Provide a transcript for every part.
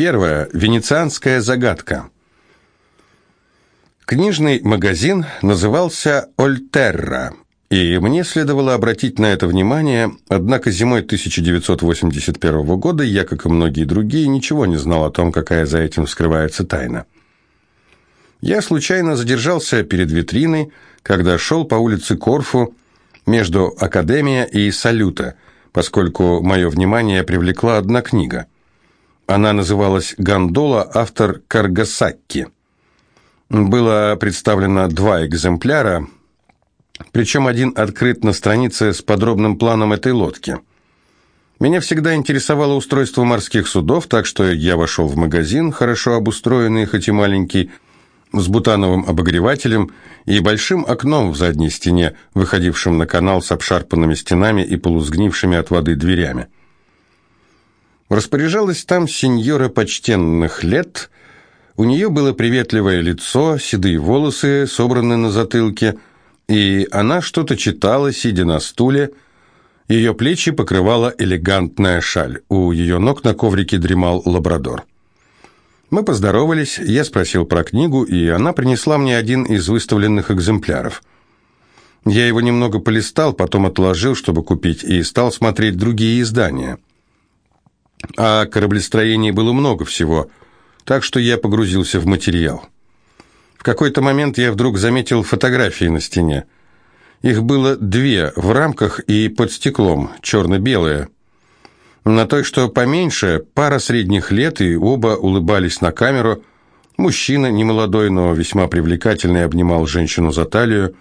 Первое. Венецианская загадка. Книжный магазин назывался «Ольтерра», и мне следовало обратить на это внимание, однако зимой 1981 года я, как и многие другие, ничего не знал о том, какая за этим скрывается тайна. Я случайно задержался перед витриной, когда шел по улице Корфу между Академия и Салюта, поскольку мое внимание привлекла одна книга. Она называлась «Гондола», автор Каргасакки. Было представлено два экземпляра, причем один открыт на странице с подробным планом этой лодки. Меня всегда интересовало устройство морских судов, так что я вошел в магазин, хорошо обустроенный, хоть и маленький, с бутановым обогревателем и большим окном в задней стене, выходившим на канал с обшарпанными стенами и полузгнившими от воды дверями. Распоряжалась там сеньора почтенных лет. У нее было приветливое лицо, седые волосы, собранные на затылке, и она что-то читала, сидя на стуле. Ее плечи покрывала элегантная шаль. У ее ног на коврике дремал лабрадор. Мы поздоровались, я спросил про книгу, и она принесла мне один из выставленных экземпляров. Я его немного полистал, потом отложил, чтобы купить, и стал смотреть другие издания. О кораблестроении было много всего, так что я погрузился в материал. В какой-то момент я вдруг заметил фотографии на стене. Их было две, в рамках и под стеклом, черно-белые. На той, что поменьше, пара средних лет, и оба улыбались на камеру. Мужчина, немолодой, но весьма привлекательный, обнимал женщину за талию.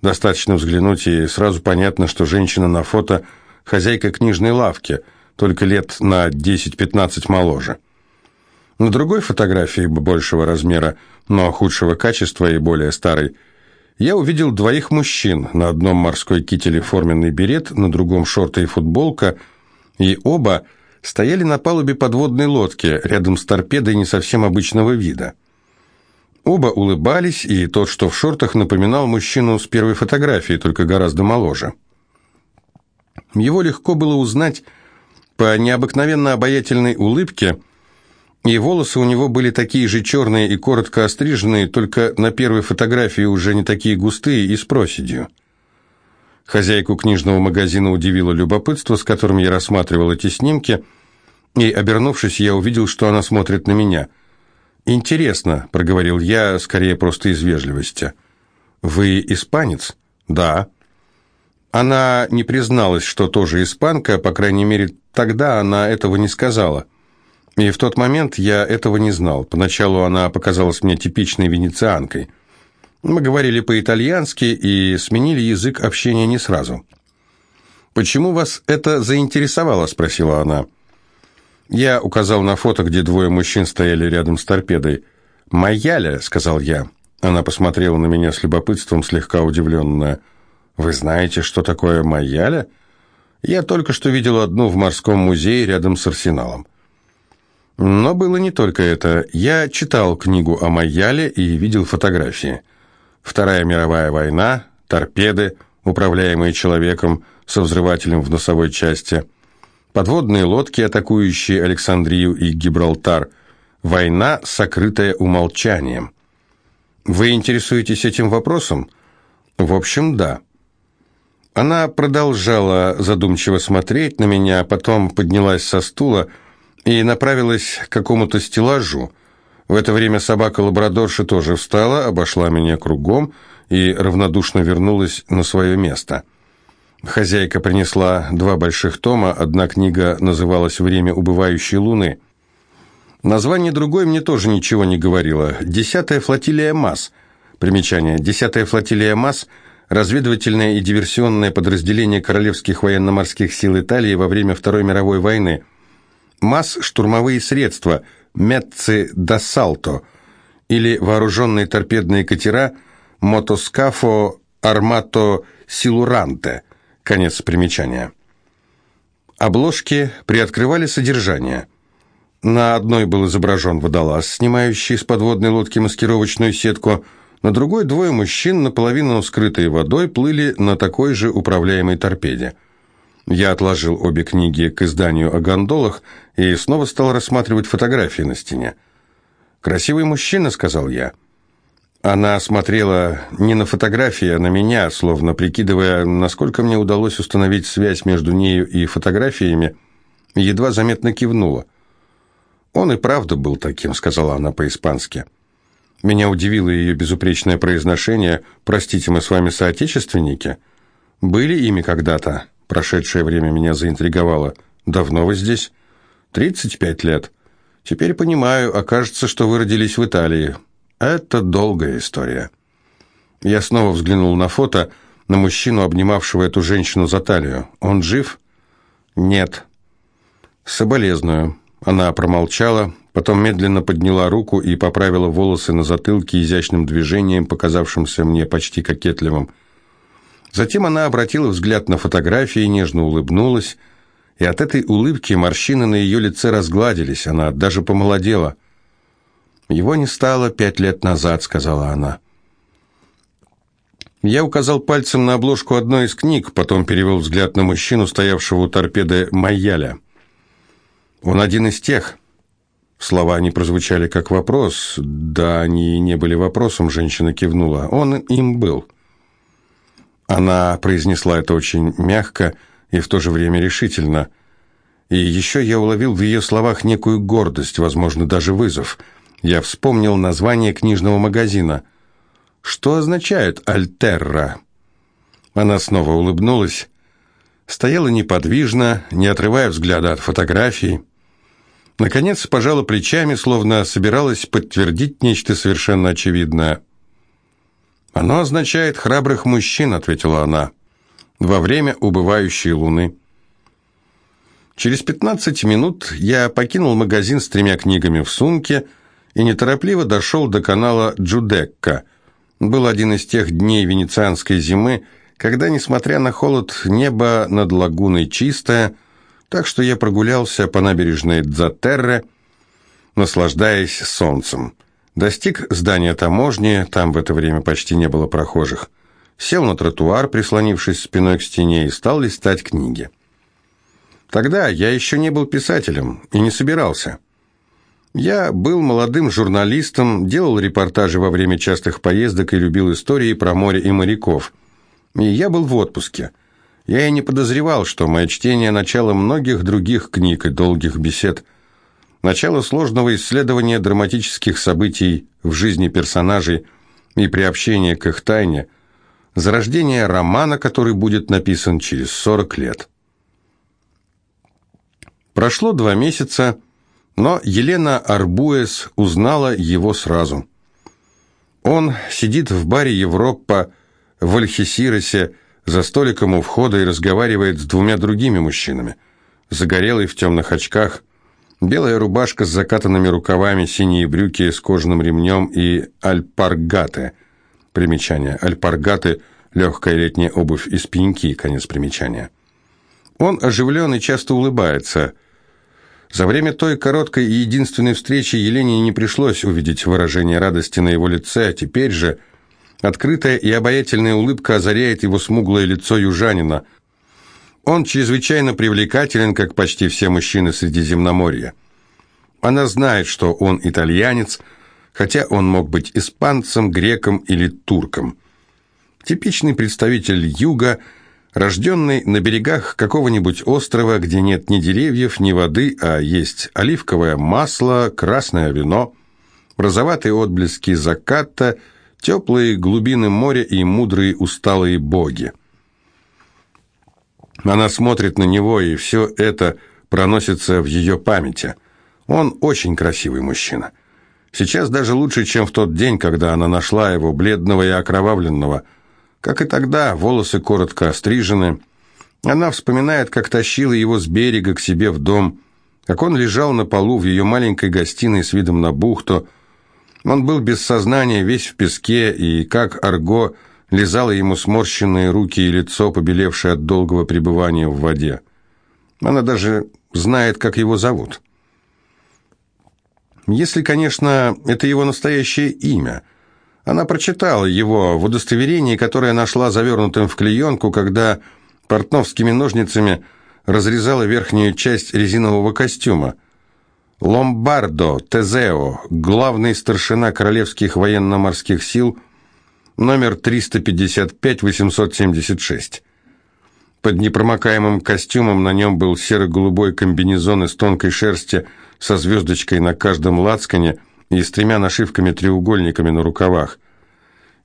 Достаточно взглянуть, и сразу понятно, что женщина на фото – хозяйка книжной лавки, только лет на 10-15 моложе. На другой фотографии большего размера, но худшего качества и более старой, я увидел двоих мужчин. На одном морской кителе форменный берет, на другом шорты и футболка – и оба стояли на палубе подводной лодки, рядом с торпедой не совсем обычного вида. Оба улыбались, и тот, что в шортах, напоминал мужчину с первой фотографии, только гораздо моложе. Его легко было узнать по необыкновенно обаятельной улыбке, и волосы у него были такие же черные и коротко остриженные, только на первой фотографии уже не такие густые и с проседью. Хозяйку книжного магазина удивило любопытство, с которым я рассматривал эти снимки, и, обернувшись, я увидел, что она смотрит на меня. «Интересно», — проговорил я, скорее просто из вежливости. «Вы испанец?» «Да». Она не призналась, что тоже испанка, по крайней мере, тогда она этого не сказала. И в тот момент я этого не знал. Поначалу она показалась мне типичной венецианкой. Мы говорили по-итальянски и сменили язык общения не сразу. «Почему вас это заинтересовало?» – спросила она. Я указал на фото, где двое мужчин стояли рядом с торпедой. «Майяля», – сказал я. Она посмотрела на меня с любопытством, слегка удивленная. «Вы знаете, что такое Майяля?» «Я только что видел одну в морском музее рядом с арсеналом». Но было не только это. Я читал книгу о Майяле и видел фотографии. Вторая мировая война, торпеды, управляемые человеком со взрывателем в носовой части, подводные лодки, атакующие Александрию и Гибралтар, война, сокрытая умолчанием. Вы интересуетесь этим вопросом? В общем, да. Она продолжала задумчиво смотреть на меня, потом поднялась со стула и направилась к какому-то стеллажу. В это время собака-лабрадорша тоже встала, обошла меня кругом и равнодушно вернулась на свое место. Хозяйка принесла два больших тома, одна книга называлась «Время убывающей луны». Название другой мне тоже ничего не говорило. «Десятая флотилия МАС». Примечание. «Десятая флотилия МАС» – разведывательное и диверсионное подразделение Королевских военно-морских сил Италии во время Второй мировой войны. МАС – штурмовые средства – Мецци Д'Ассалто или вооруженные торпедные катера Мотоскафо Армато Силуранте. Конец примечания. Обложки приоткрывали содержание. На одной был изображен водолаз, снимающий с подводной лодки маскировочную сетку, на другой двое мужчин, наполовину скрытые водой, плыли на такой же управляемой торпеде. Я отложил обе книги к изданию о гондолах и снова стал рассматривать фотографии на стене. «Красивый мужчина», — сказал я. Она смотрела не на фотографии, а на меня, словно прикидывая, насколько мне удалось установить связь между нею и фотографиями, едва заметно кивнула. «Он и правда был таким», — сказала она по-испански. Меня удивило ее безупречное произношение «Простите, мы с вами соотечественники?» «Были ими когда-то?» Прошедшее время меня заинтриговало. «Давно вы здесь?» «Тридцать пять лет. Теперь понимаю, окажется, что вы родились в Италии. Это долгая история». Я снова взглянул на фото, на мужчину, обнимавшего эту женщину за талию. «Он жив?» «Нет». «Соболезную». Она промолчала, потом медленно подняла руку и поправила волосы на затылке изящным движением, показавшимся мне почти кокетливым. Затем она обратила взгляд на фотографии, нежно улыбнулась, и от этой улыбки морщины на ее лице разгладились, она даже помолодела. «Его не стало пять лет назад», — сказала она. Я указал пальцем на обложку одной из книг, потом перевел взгляд на мужчину, стоявшего у торпеды Майяля. «Он один из тех». Слова не прозвучали как вопрос. Да, они не были вопросом, женщина кивнула. Он им был. Она произнесла это очень мягко и в то же время решительно. И еще я уловил в ее словах некую гордость, возможно, даже вызов. Я вспомнил название книжного магазина. «Что означает «Альтерра»?» Она снова улыбнулась, стояла неподвижно, не отрывая взгляда от фотографий. Наконец пожала плечами, словно собиралась подтвердить нечто совершенно очевидное. «Оно означает храбрых мужчин», — ответила она, — «во время убывающей луны». Через пятнадцать минут я покинул магазин с тремя книгами в сумке и неторопливо дошел до канала Джудекка. Был один из тех дней венецианской зимы, когда, несмотря на холод, небо над лагуной чистое, так что я прогулялся по набережной Дзатерре, наслаждаясь солнцем. Достиг здания таможни, там в это время почти не было прохожих. Сел на тротуар, прислонившись спиной к стене, и стал листать книги. Тогда я еще не был писателем и не собирался. Я был молодым журналистом, делал репортажи во время частых поездок и любил истории про море и моряков. И я был в отпуске. Я и не подозревал, что мое чтение – начало многих других книг и долгих бесед – начало сложного исследования драматических событий в жизни персонажей и приобщение к их тайне, зарождение романа, который будет написан через 40 лет. Прошло два месяца, но Елена Арбуэс узнала его сразу. Он сидит в баре «Европа» в Альхисиросе за столиком у входа и разговаривает с двумя другими мужчинами. Загорелый в темных очках, Белая рубашка с закатанными рукавами, синие брюки с кожаным ремнем и альпаргаты. Примечание. Альпаргаты – легкая летняя обувь из пеньки, конец примечания. Он оживлен и часто улыбается. За время той короткой и единственной встречи Елене не пришлось увидеть выражение радости на его лице, а теперь же открытая и обаятельная улыбка озаряет его смуглое лицо южанина – он чрезвычайно привлекателен, как почти все мужчины Средиземноморья. Она знает, что он итальянец, хотя он мог быть испанцем, греком или турком. Типичный представитель юга, рожденный на берегах какого-нибудь острова, где нет ни деревьев, ни воды, а есть оливковое масло, красное вино, розоватые отблески заката, теплые глубины моря и мудрые усталые боги. Она смотрит на него, и все это проносится в ее памяти. Он очень красивый мужчина. Сейчас даже лучше, чем в тот день, когда она нашла его, бледного и окровавленного. Как и тогда, волосы коротко острижены. Она вспоминает, как тащила его с берега к себе в дом, как он лежал на полу в ее маленькой гостиной с видом на бухту. Он был без сознания, весь в песке, и как Арго лизала ему сморщенные руки и лицо, побелевшее от долгого пребывания в воде. Она даже знает, как его зовут. Если, конечно, это его настоящее имя. Она прочитала его в удостоверении, которое нашла завернутым в клеенку, когда портновскими ножницами разрезала верхнюю часть резинового костюма. Ломбардо Тезео, главный старшина Королевских военно-морских сил, номер 355-876. Под непромокаемым костюмом на нем был серо-голубой комбинезон из тонкой шерсти со звездочкой на каждом лацкане и с тремя нашивками-треугольниками на рукавах.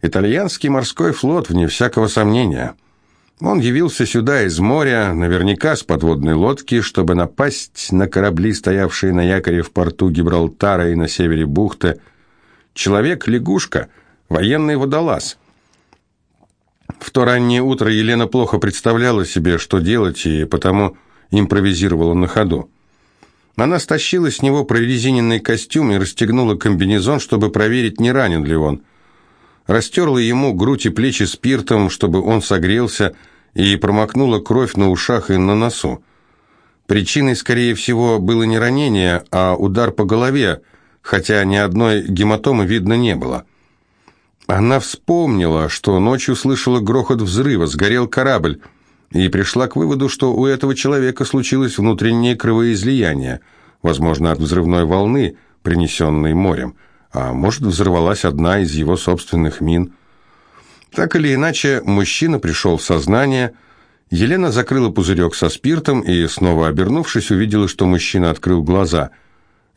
Итальянский морской флот, вне всякого сомнения. Он явился сюда из моря, наверняка с подводной лодки, чтобы напасть на корабли, стоявшие на якоре в порту Гибралтара и на севере бухты. Человек-лягушка, военный водолаз – в то раннее утро Елена плохо представляла себе, что делать, и потому импровизировала на ходу. Она стащила с него прорезиненный костюм и расстегнула комбинезон, чтобы проверить, не ранен ли он. Растерла ему грудь и плечи спиртом, чтобы он согрелся, и промокнула кровь на ушах и на носу. Причиной, скорее всего, было не ранение, а удар по голове, хотя ни одной гематомы видно не было. Она вспомнила, что ночью слышала грохот взрыва, сгорел корабль, и пришла к выводу, что у этого человека случилось внутреннее кровоизлияние, возможно, от взрывной волны, принесенной морем, а может, взорвалась одна из его собственных мин. Так или иначе, мужчина пришел в сознание. Елена закрыла пузырек со спиртом и, снова обернувшись, увидела, что мужчина открыл глаза.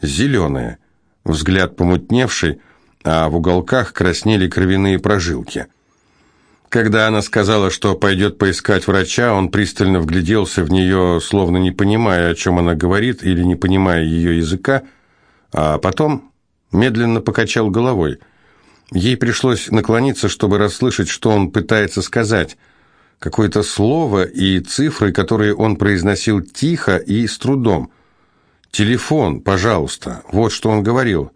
Зеленые, взгляд помутневший, а в уголках краснели кровяные прожилки. Когда она сказала, что пойдет поискать врача, он пристально вгляделся в нее, словно не понимая, о чем она говорит, или не понимая ее языка, а потом медленно покачал головой. Ей пришлось наклониться, чтобы расслышать, что он пытается сказать. Какое-то слово и цифры, которые он произносил тихо и с трудом. «Телефон, пожалуйста», вот что он говорил.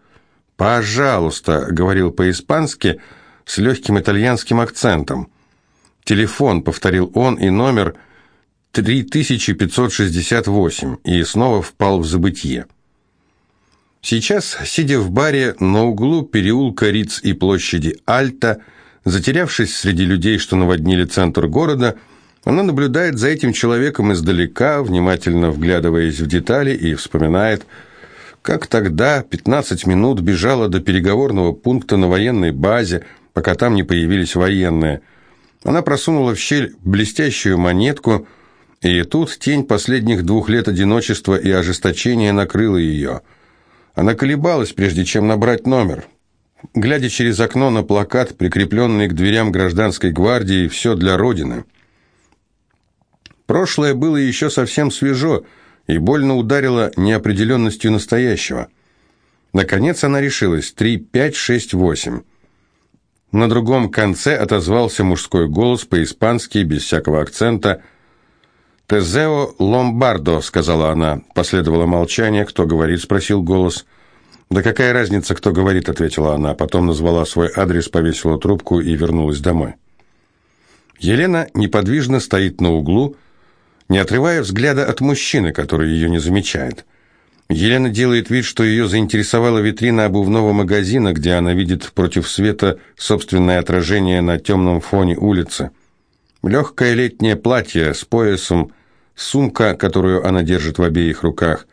«Пожалуйста», — говорил по-испански с легким итальянским акцентом. «Телефон», — повторил он, и номер 3568, и снова впал в забытье. Сейчас, сидя в баре на углу переулка Риц и площади Альта, затерявшись среди людей, что наводнили центр города, она наблюдает за этим человеком издалека, внимательно вглядываясь в детали и вспоминает, как тогда 15 минут бежала до переговорного пункта на военной базе, пока там не появились военные. Она просунула в щель блестящую монетку, и тут тень последних двух лет одиночества и ожесточения накрыла ее. Она колебалась, прежде чем набрать номер. Глядя через окно на плакат, прикрепленный к дверям гражданской гвардии «Все для Родины». Прошлое было еще совсем свежо, и больно ударила неопределенностью настоящего. Наконец она решилась. «Три, пять, шесть, восемь». На другом конце отозвался мужской голос по-испански, без всякого акцента. «Тезео Ломбардо», — сказала она. Последовало молчание. «Кто говорит?» — спросил голос. «Да какая разница, кто говорит?» — ответила она. Потом назвала свой адрес, повесила трубку и вернулась домой. Елена неподвижно стоит на углу, — не отрывая взгляда от мужчины, который ее не замечает. Елена делает вид, что ее заинтересовала витрина обувного магазина, где она видит против света собственное отражение на темном фоне улицы. Легкое летнее платье с поясом, сумка, которую она держит в обеих руках,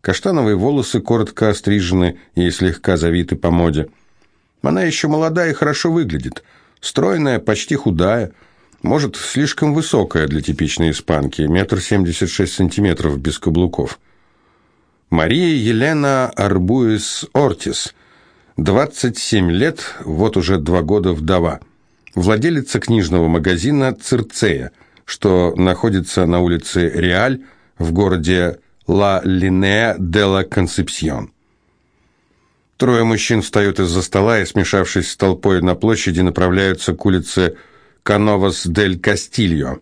каштановые волосы коротко острижены и слегка завиты по моде. Она еще молода и хорошо выглядит, стройная, почти худая, может, слишком высокая для типичной испанки, метр семьдесят шесть сантиметров без каблуков. Мария Елена Арбуис Ортис, 27 лет, вот уже два года вдова. Владелица книжного магазина «Цирцея», что находится на улице Реаль в городе Ла Линеа де ла Концепсьон. Трое мужчин встают из-за стола и, смешавшись с толпой на площади, направляются к улице Кановас дель Кастильо.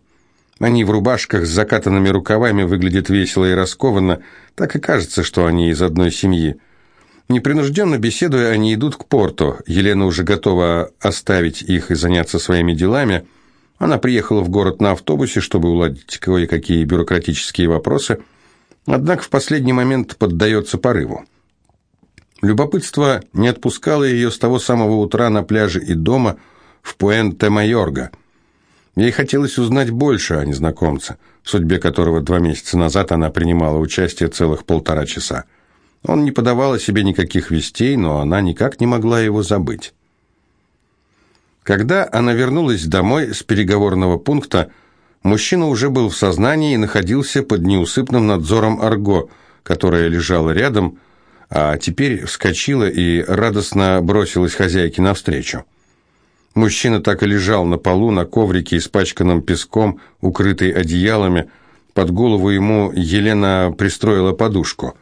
Они в рубашках с закатанными рукавами выглядят весело и раскованно, так и кажется, что они из одной семьи. Непринужденно беседуя, они идут к порту. Елена уже готова оставить их и заняться своими делами. Она приехала в город на автобусе, чтобы уладить кое-какие бюрократические вопросы, однако в последний момент поддается порыву. Любопытство не отпускало ее с того самого утра на пляже и дома – в Пуэнте-Майорго. Ей хотелось узнать больше о незнакомце, в судьбе которого два месяца назад она принимала участие целых полтора часа. Он не подавал о себе никаких вестей, но она никак не могла его забыть. Когда она вернулась домой с переговорного пункта, мужчина уже был в сознании и находился под неусыпным надзором Арго, которая лежала рядом, а теперь вскочила и радостно бросилась хозяйке навстречу. Мужчина так и лежал на полу, на коврике, испачканном песком, укрытый одеялами. Под голову ему Елена пристроила подушку.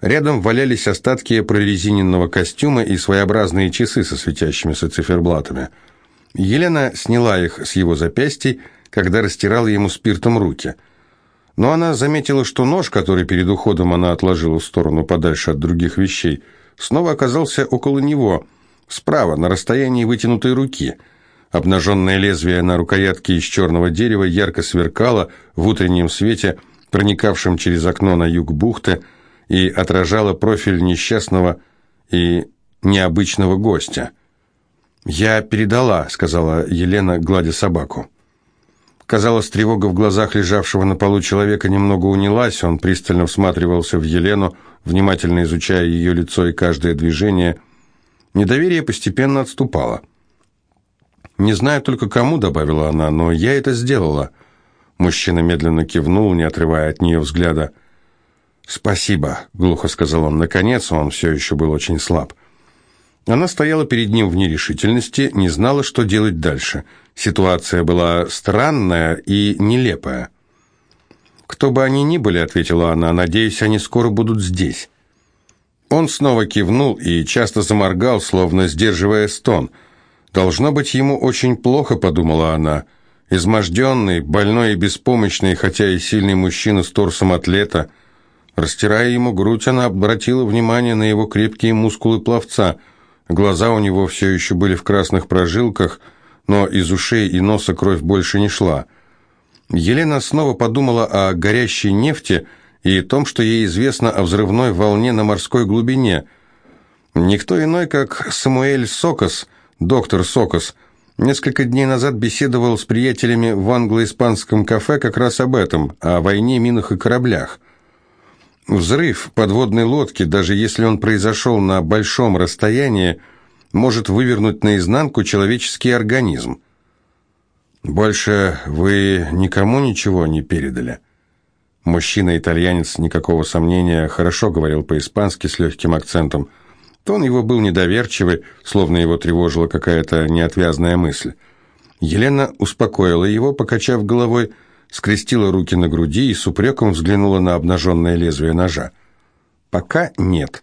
Рядом валялись остатки прорезиненного костюма и своеобразные часы со светящимися циферблатами. Елена сняла их с его запястий, когда растирала ему спиртом руки. Но она заметила, что нож, который перед уходом она отложила в сторону подальше от других вещей, снова оказался около него – Справа, на расстоянии вытянутой руки. Обнаженное лезвие на рукоятке из черного дерева ярко сверкало в утреннем свете, проникавшем через окно на юг бухты, и отражало профиль несчастного и необычного гостя. «Я передала», — сказала Елена, гладя собаку. Казалось, тревога в глазах лежавшего на полу человека немного унялась, он пристально всматривался в Елену, внимательно изучая ее лицо и каждое движение — Недоверие постепенно отступало. «Не знаю только кому», — добавила она, — «но я это сделала». Мужчина медленно кивнул, не отрывая от нее взгляда. «Спасибо», — глухо сказал он. Наконец, он все еще был очень слаб. Она стояла перед ним в нерешительности, не знала, что делать дальше. Ситуация была странная и нелепая. «Кто бы они ни были», — ответила она, — «надеюсь, они скоро будут здесь». Он снова кивнул и часто заморгал, словно сдерживая стон. «Должно быть, ему очень плохо», — подумала она. Изможденный, больной и беспомощный, хотя и сильный мужчина с торсом атлета. Растирая ему грудь, она обратила внимание на его крепкие мускулы пловца. Глаза у него все еще были в красных прожилках, но из ушей и носа кровь больше не шла. Елена снова подумала о горящей нефти — и том, что ей известно о взрывной волне на морской глубине. Никто иной, как Самуэль Сокос, доктор Сокос, несколько дней назад беседовал с приятелями в англо-испанском кафе как раз об этом, о войне, минах и кораблях. Взрыв подводной лодки, даже если он произошел на большом расстоянии, может вывернуть наизнанку человеческий организм. «Больше вы никому ничего не передали?» Мужчина-итальянец, никакого сомнения, хорошо говорил по-испански с легким акцентом. Тон его был недоверчивый, словно его тревожила какая-то неотвязная мысль. Елена успокоила его, покачав головой, скрестила руки на груди и с упреком взглянула на обнаженное лезвие ножа. «Пока нет».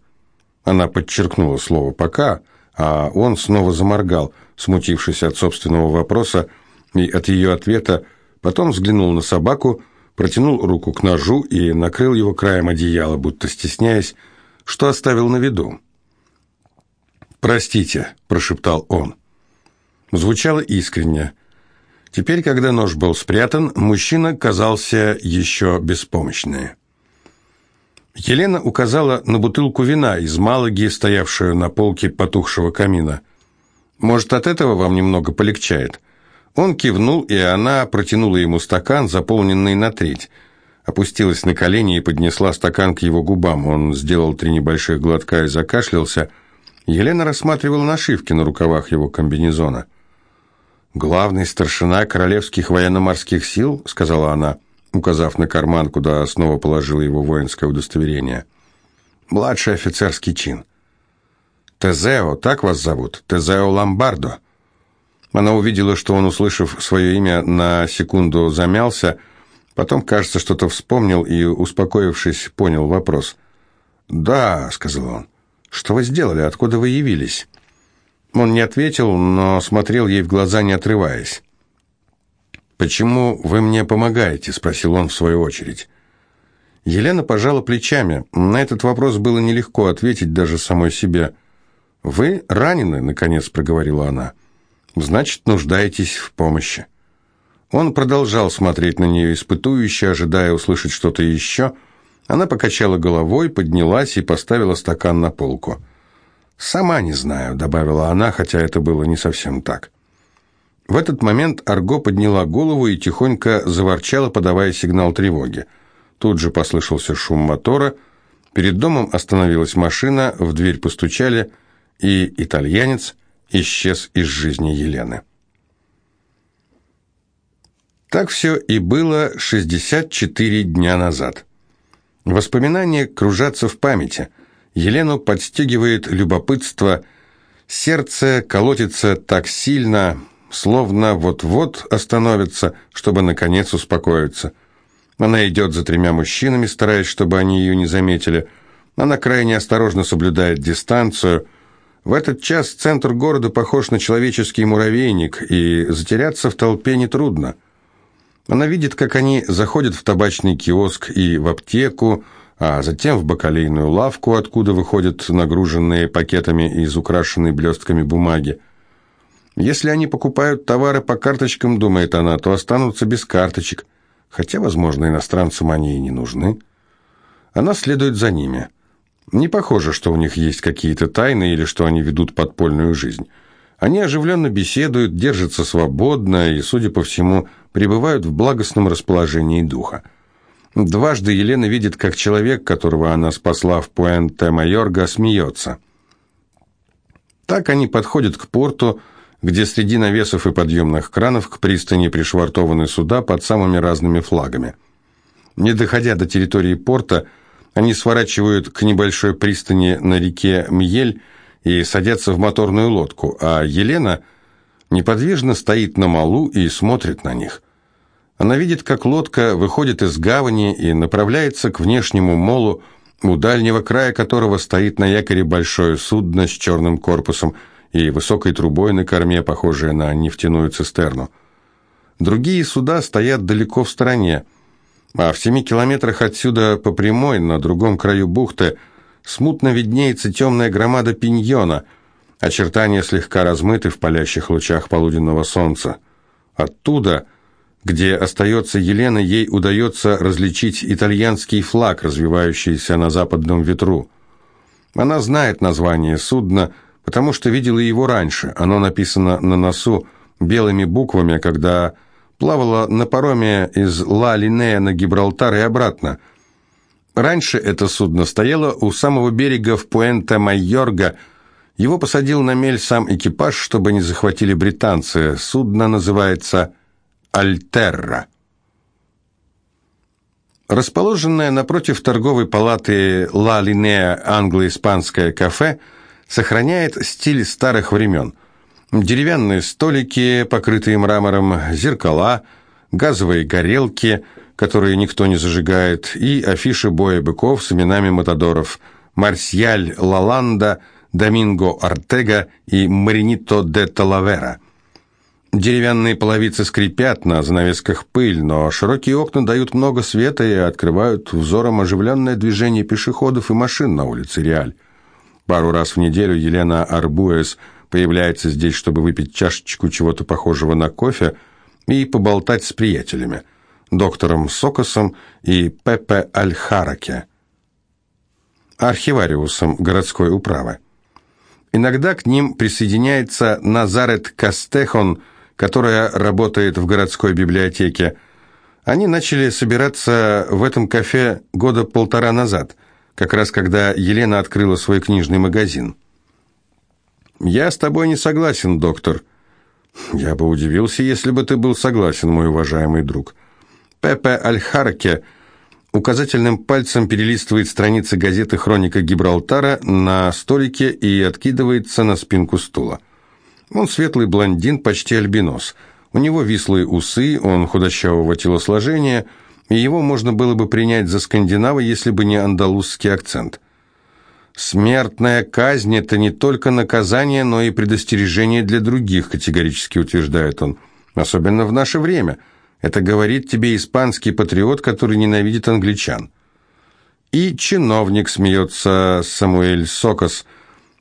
Она подчеркнула слово «пока», а он снова заморгал, смутившись от собственного вопроса и от ее ответа, потом взглянул на собаку, протянул руку к ножу и накрыл его краем одеяла, будто стесняясь, что оставил на виду. «Простите», – прошептал он. Звучало искренне. Теперь, когда нож был спрятан, мужчина казался еще беспомощнее. Елена указала на бутылку вина из Малаги, стоявшую на полке потухшего камина. «Может, от этого вам немного полегчает?» Он кивнул, и она протянула ему стакан, заполненный на треть. Опустилась на колени и поднесла стакан к его губам. Он сделал три небольших глотка и закашлялся. Елена рассматривала нашивки на рукавах его комбинезона. «Главный старшина королевских военно-морских сил», — сказала она, указав на карман, куда снова положила его воинское удостоверение. «Младший офицерский чин». «Тезео, так вас зовут? Тезео Ламбардо?» Она увидела, что он, услышав свое имя, на секунду замялся, потом, кажется, что-то вспомнил и, успокоившись, понял вопрос. «Да», — сказал он, — «что вы сделали? Откуда вы явились?» Он не ответил, но смотрел ей в глаза, не отрываясь. «Почему вы мне помогаете?» — спросил он в свою очередь. Елена пожала плечами. На этот вопрос было нелегко ответить даже самой себе. «Вы ранены?» — наконец проговорила она. Значит, нуждаетесь в помощи. Он продолжал смотреть на нее испытующе, ожидая услышать что-то еще. Она покачала головой, поднялась и поставила стакан на полку. «Сама не знаю», — добавила она, хотя это было не совсем так. В этот момент Арго подняла голову и тихонько заворчала, подавая сигнал тревоги. Тут же послышался шум мотора, перед домом остановилась машина, в дверь постучали, и итальянец исчез из жизни Елены. Так все и было 64 дня назад. Воспоминания кружатся в памяти. Елену подстегивает любопытство. Сердце колотится так сильно, словно вот-вот остановится, чтобы наконец успокоиться. Она идет за тремя мужчинами, стараясь, чтобы они ее не заметили. Она крайне осторожно соблюдает дистанцию. В этот час центр города похож на человеческий муравейник, и затеряться в толпе нетрудно. Она видит, как они заходят в табачный киоск и в аптеку, а затем в бакалейную лавку, откуда выходят нагруженные пакетами из украшенной блестками бумаги. Если они покупают товары по карточкам, думает она, то останутся без карточек, хотя, возможно, иностранцам они и не нужны. Она следует за ними. Не похоже, что у них есть какие-то тайны или что они ведут подпольную жизнь. Они оживленно беседуют, держатся свободно и, судя по всему, пребывают в благостном расположении духа. Дважды Елена видит, как человек, которого она спасла в Пуэнте-Майорго, смеется. Так они подходят к порту, где среди навесов и подъемных кранов к пристани пришвартованы суда под самыми разными флагами. Не доходя до территории порта, они сворачивают к небольшой пристани на реке Мьель и садятся в моторную лодку, а Елена неподвижно стоит на малу и смотрит на них. Она видит, как лодка выходит из гавани и направляется к внешнему молу, у дальнего края которого стоит на якоре большое судно с черным корпусом и высокой трубой на корме, похожее на нефтяную цистерну. Другие суда стоят далеко в стороне, а в семи километрах отсюда по прямой, на другом краю бухты, смутно виднеется темная громада пиньона, очертания слегка размыты в палящих лучах полуденного солнца. Оттуда – где остается Елена, ей удается различить итальянский флаг, развивающийся на западном ветру. Она знает название судна, потому что видела его раньше. Оно написано на носу белыми буквами, когда плавала на пароме из Ла-Линея на Гибралтар и обратно. Раньше это судно стояло у самого берега в Пуэнте-Майорго. Его посадил на мель сам экипаж, чтобы не захватили британцы. Судно называется Альтерра. Расположенное напротив торговой палаты «Ла Линея» англо-испанское кафе сохраняет стиль старых времен. Деревянные столики, покрытые мрамором, зеркала, газовые горелки, которые никто не зажигает, и афиши боя быков с именами матадоров Марсиаль Лаланда, Доминго Артега и Маринито де Талавера – Деревянные половицы скрипят, на занавесках пыль, но широкие окна дают много света и открывают взором оживленное движение пешеходов и машин на улице Реаль. Пару раз в неделю Елена Арбуэс появляется здесь, чтобы выпить чашечку чего-то похожего на кофе и поболтать с приятелями, доктором Сокосом и Пепе Альхараке, архивариусом городской управы. Иногда к ним присоединяется Назарет Кастехон – которая работает в городской библиотеке. Они начали собираться в этом кафе года полтора назад, как раз когда Елена открыла свой книжный магазин. «Я с тобой не согласен, доктор». «Я бы удивился, если бы ты был согласен, мой уважаемый друг». Пепе Альхарке указательным пальцем перелистывает страницы газеты «Хроника Гибралтара» на столике и откидывается на спинку стула. Он светлый блондин, почти альбинос. У него вислые усы, он худощавого телосложения, и его можно было бы принять за скандинава, если бы не андалузский акцент. «Смертная казнь – это не только наказание, но и предостережение для других», категорически утверждает он. «Особенно в наше время. Это говорит тебе испанский патриот, который ненавидит англичан». И чиновник смеется Самуэль Сокос –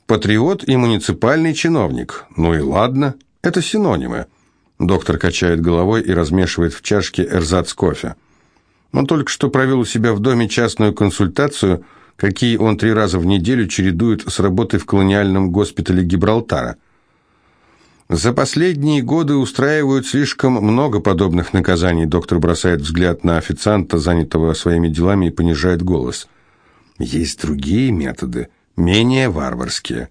Патриот и муниципальный чиновник. Ну и ладно, это синонимы. Доктор качает головой и размешивает в чашке эрзац кофе. Он только что провел у себя в доме частную консультацию, какие он три раза в неделю чередует с работой в колониальном госпитале Гибралтара. За последние годы устраивают слишком много подобных наказаний. Доктор бросает взгляд на официанта, занятого своими делами, и понижает голос. Есть другие методы, менее варварские.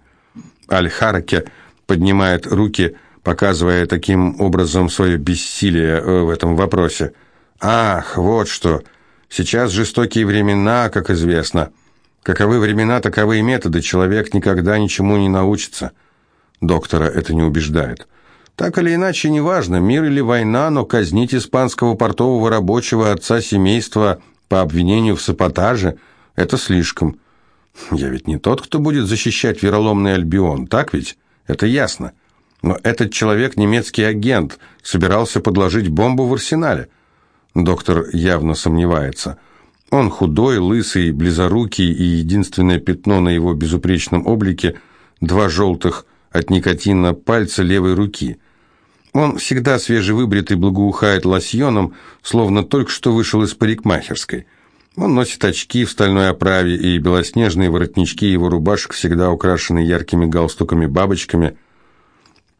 Аль-Хараке поднимает руки, показывая таким образом свое бессилие э, в этом вопросе. «Ах, вот что! Сейчас жестокие времена, как известно. Каковы времена, таковы и методы. Человек никогда ничему не научится». Доктора это не убеждает. Так или иначе, неважно, мир или война, но казнить испанского портового рабочего отца семейства по обвинению в саботаже – это слишком. Я ведь не тот, кто будет защищать вероломный Альбион, так ведь? Это ясно. Но этот человек немецкий агент, собирался подложить бомбу в арсенале. Доктор явно сомневается. Он худой, лысый, близорукий, и единственное пятно на его безупречном облике – два желтых от никотина пальца левой руки. Он всегда свежевыбрит и благоухает лосьоном, словно только что вышел из парикмахерской. Он носит очки в стальной оправе, и белоснежные воротнички его рубашек всегда украшены яркими галстуками-бабочками.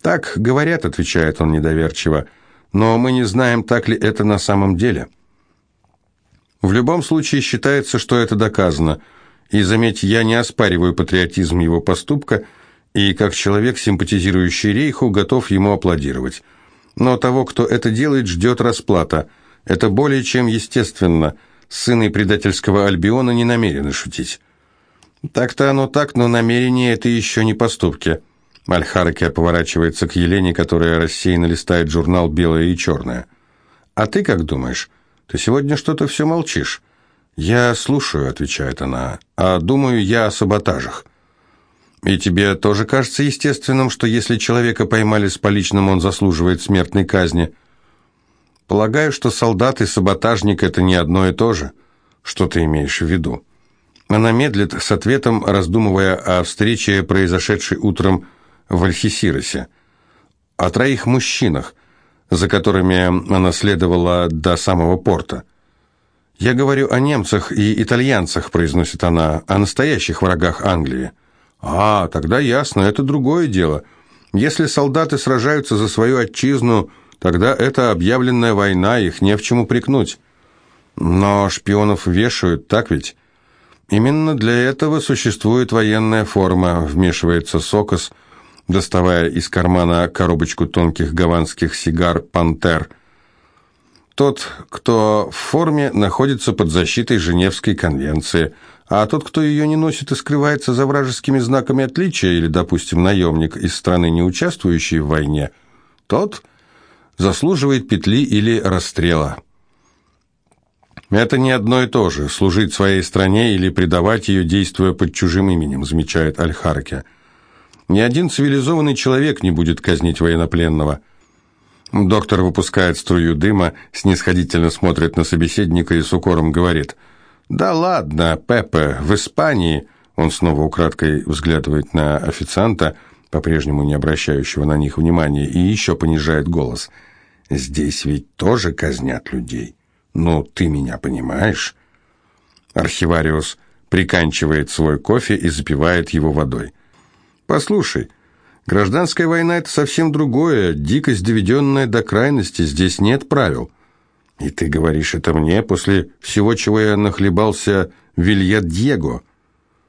«Так говорят», — отвечает он недоверчиво, — «но мы не знаем, так ли это на самом деле». В любом случае считается, что это доказано. И, заметьте, я не оспариваю патриотизм его поступка — и как человек, симпатизирующий Рейху, готов ему аплодировать. Но того, кто это делает, ждет расплата. Это более чем естественно. Сыны предательского Альбиона не намерены шутить. Так-то оно так, но намерение это еще не поступки. Альхарке поворачивается к Елене, которая рассеянно листает журнал «Белое и черное». «А ты как думаешь? Ты сегодня что-то все молчишь?» «Я слушаю», — отвечает она, — «а думаю я о саботажах». И тебе тоже кажется естественным, что если человека поймали с поличным, он заслуживает смертной казни? Полагаю, что солдат и саботажник – это не одно и то же. Что ты имеешь в виду? Она медлит с ответом, раздумывая о встрече, произошедшей утром в Альхисиросе. О троих мужчинах, за которыми она следовала до самого порта. «Я говорю о немцах и итальянцах», – произносит она, – «о настоящих врагах Англии». А, тогда ясно, это другое дело. Если солдаты сражаются за свою отчизну, тогда это объявленная война, их не в чем упрекнуть. Но шпионов вешают, так ведь? Именно для этого существует военная форма, вмешивается Сокос, доставая из кармана коробочку тонких гаванских сигар «Пантер». Тот, кто в форме, находится под защитой Женевской конвенции – а тот, кто ее не носит и скрывается за вражескими знаками отличия, или, допустим, наемник из страны, не участвующей в войне, тот заслуживает петли или расстрела. Это не одно и то же, служить своей стране или предавать ее, действуя под чужим именем, замечает Аль-Харке. Ни один цивилизованный человек не будет казнить военнопленного. Доктор выпускает струю дыма, снисходительно смотрит на собеседника и с укором говорит – «Да ладно, Пепе, в Испании...» Он снова украдкой взглядывает на официанта, по-прежнему не обращающего на них внимания, и еще понижает голос. «Здесь ведь тоже казнят людей. Ну, ты меня понимаешь?» Архивариус приканчивает свой кофе и запивает его водой. «Послушай, гражданская война – это совсем другое, дикость, доведенная до крайности, здесь нет правил». «И ты говоришь это мне после всего, чего я нахлебался в Вилья-Диего?»